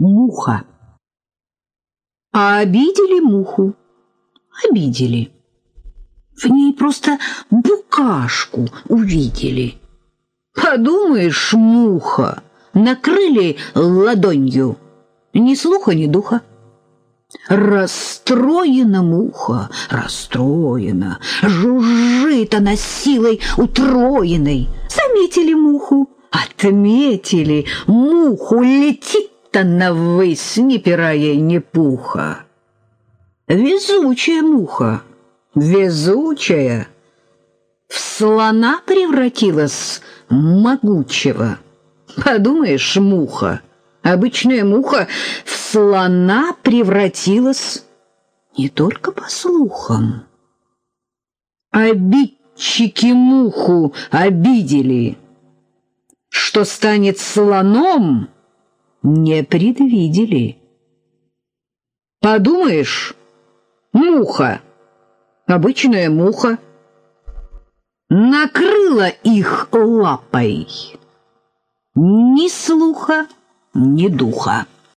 Муха. А обидели муху? Обидели. В ней просто букашку увидели. Подумаешь, муха, накрыли ладонью. Ни слуха, ни духа. Расстроена муха, расстроена, жужжит она силой утроенной. Заметили муху, отметили, муху летит она ввысь, ни пера ей, ни пуха. Везучая муха, везучая, в слона превратилась могучего. Подумаешь, муха, обычная муха в слона превратилась не только по слухам. Обидчики муху обидели. Что станет слоном, не предвидели. Подумаешь, муха, обычная муха, накрыла их лапой. Ни слуха, ни духа.